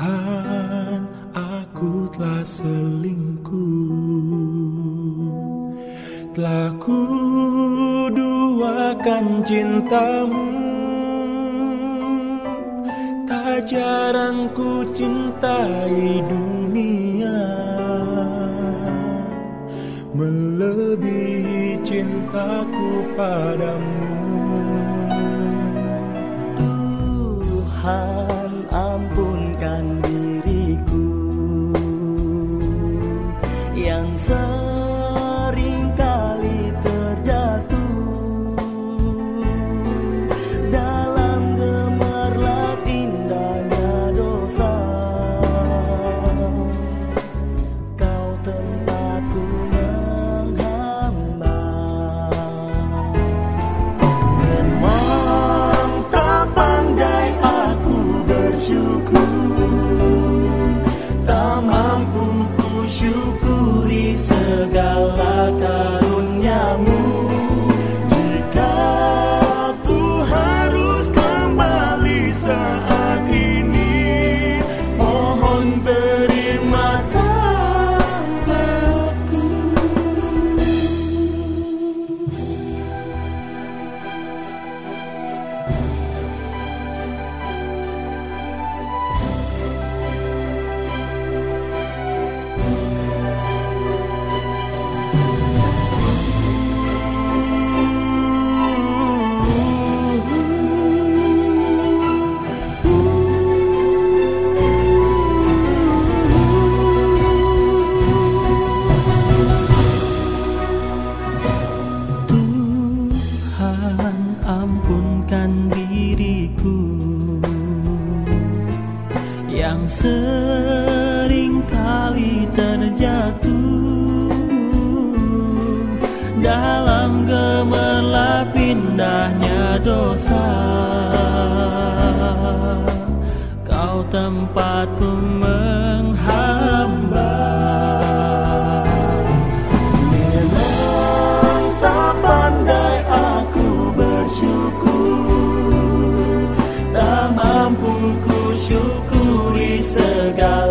Tuhan, aku telah selingkuh. Telah ku duakan cintamu. Tak jarang ku cintai dunia. Melebihi cintaku padamu. Tuhan. ampunkan diriku yang sering kali terjatuh dalam gemerlap indahnya dosa. Kau tempatku Galgal.